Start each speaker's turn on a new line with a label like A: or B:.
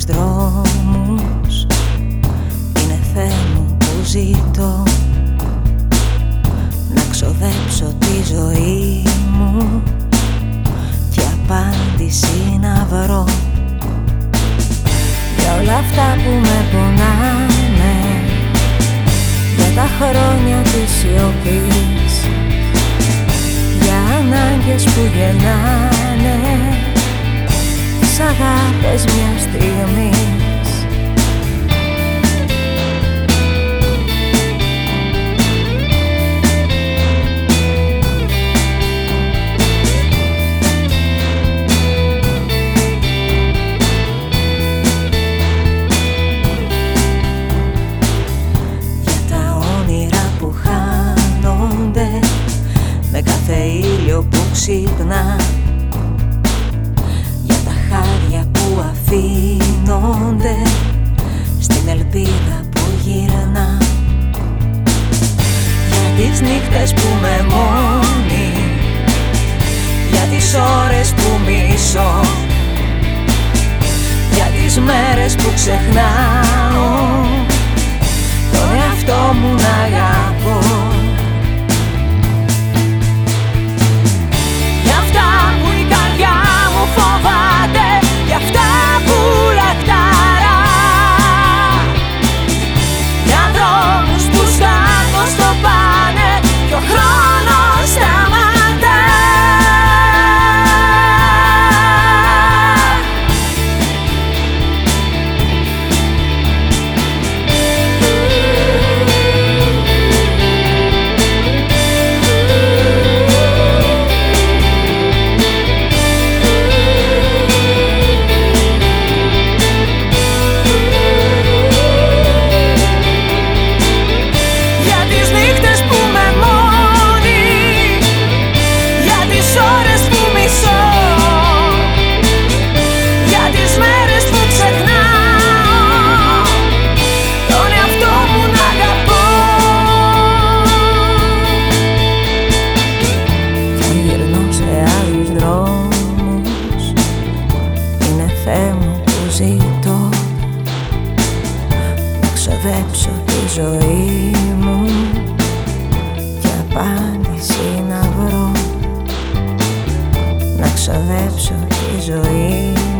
A: σε άδειους δρόμους. Είναι Θεέ μου που ζητώ Να ξοδέψω τη ζωή μου Και απάντηση να βρω. Για όλα αυτά που με πονάνε Για τα χρόνια της σιωπής Για ανάγκες που γεννάνε αγάπες μιας ήλιο που ξυπνά αφήνονται στην ελπίδα που γυρνά. Για τις νύχτες που με μόνη για τις ώρες που μισώ για τις μέρες που ξεχνάω. Τον εαυτό μου να ξοδέψω τη ζωή μου και απάντηση να βρω. Να ξοδέψω τη ζωή μου και απάντηση